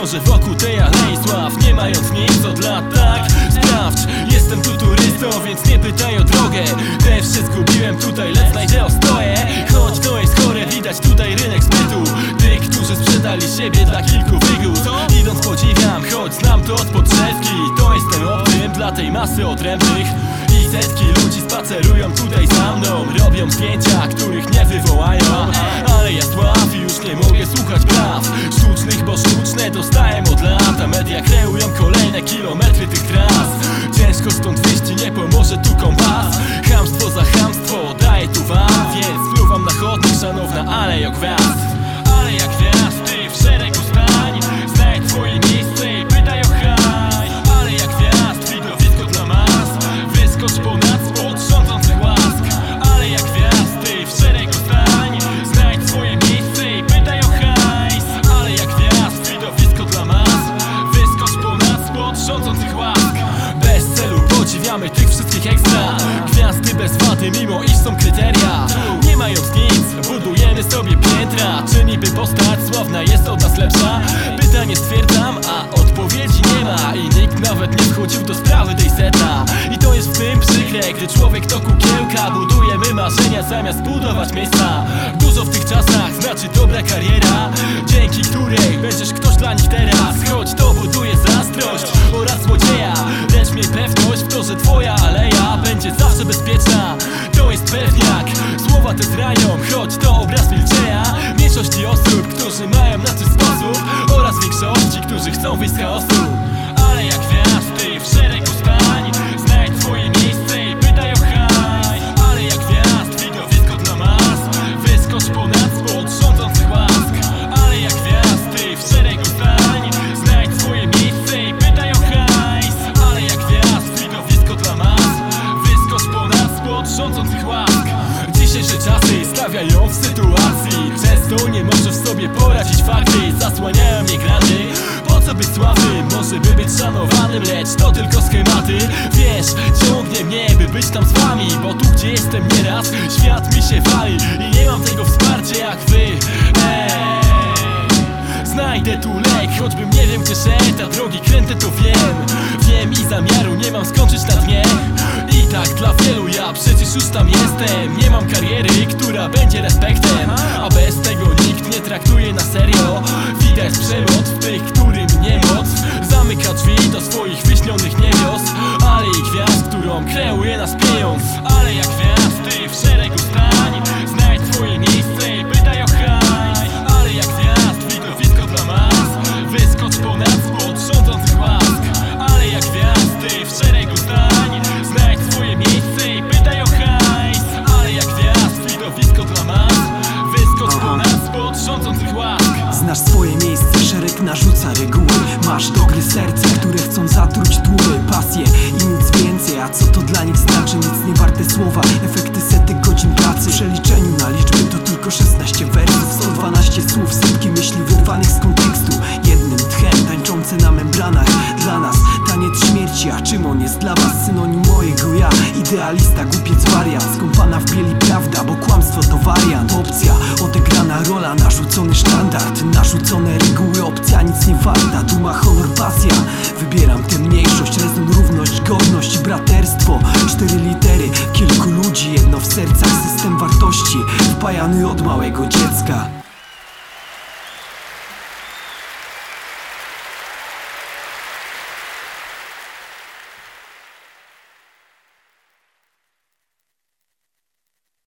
krążę wokół tej alei sław Nie mając nic od lat, tak? Sprawdź, jestem tu turystą, więc nie pytaj o drogę. Te się zgubiłem tutaj, lecz znajdę ostoję. Choć to jest chore, widać tutaj rynek zbytu Tych, którzy sprzedali siebie dla kilku wygód Idąc podziwiam, choć znam to od podszewki. To jestem obcym dla tej masy odrębnych. I setki ludzi spacerują tutaj za mną Robię kolejne kilometry tych tras. Ciężko stąd wyjść nie pomoże tu kompas. Chamstwo za chamstwo daję tu wam Więc spluwam na chodnik, szanowna alejo gwiazd. Ale jak gwiazd, ty w szeregu mimo iż są kryteria. Nie mając nic, budujemy sobie piętra. Czy niby postać sławna jest od nas lepsza? Pytanie stwierdzam, a odpowiedzi nie ma. I nikt nawet nie wchodził do sprawy tej seta. I to jest w tym przykre, gdy człowiek to kukiełka. Budujemy marzenia zamiast budować miejsca. Dużo w tych czasach znaczy dobra kariera Dzięki której będziesz ktoś dla nich teraz. Choć to buduje zazdrość oraz złodzieja Lecz miej pewność w to, że twoja te zranią Choć to obraz milczenia. Mniejszości osób, którzy mają na to sposób. Oraz większości, którzy chcą wyjść z chaosu Ale jak gwiazdy w szeregu stań Znajdź swoje miejsce i pytaj o haj. Ale jak gwiazd, widowisko dla mas Wyskocz ponad spod rządzących łask. Ale jak gwiazdy w szeregu stań Znajdź swoje miejsce i pytaj o hajs Ale jak gwiazd, widowisko dla mas Wyskocz ponad spod rządzących łask Dzisiejsze czasy stawiają w sytuacji. Często nie możesz sobie poradzić fakty Zasłaniają mnie grany Po co być sławnym? Może by być szanowanym Lecz to tylko schematy. Wiesz, ciągnie mnie by być tam z wami Bo tu gdzie jestem nieraz Świat mi się wali I nie mam tego wsparcia jak wy. Znajdę tu lek, choćbym nie wiem gdzie szedł Ta drogi kręte to wiem. Wiem i zamiaru nie mam skończyć na dnie Dla wielu. Ja przecież już tam jestem. Nie mam kariery, która będzie respektem. A bez tego nikt nie traktuje na serio. Widać przelot w tych, którym nie moc. Zamyka drzwi do swoich wyśnionych niebios. Ale i gwiazd, którą kreuje nas pieniądz. Ale jak gwiazdy w szeregu stań Znajdź swoje miejsce słowa, efekty setek godzin pracy. W przeliczeniu na liczby to tylko 16 wersów. 112 słów, setki myśli wyrwanych z kontekstu. Jednym tchem tańczące na membranach. Dla nas taniec śmierci, a czym on jest dla was? Synonim mojego ja, idealista, głupiec wariat. Skąpana w bieli prawda, bo kłamstwo to wariant. Opcja, odegrana rola, narzucony sztandard Narzucone reguły, opcja nic nie warta. Duma, honor, pasja. Wybieram tę mniejszość, rezon, równość, godność, braterstwo. Cztery litery, kilku wpajany od małego dziecka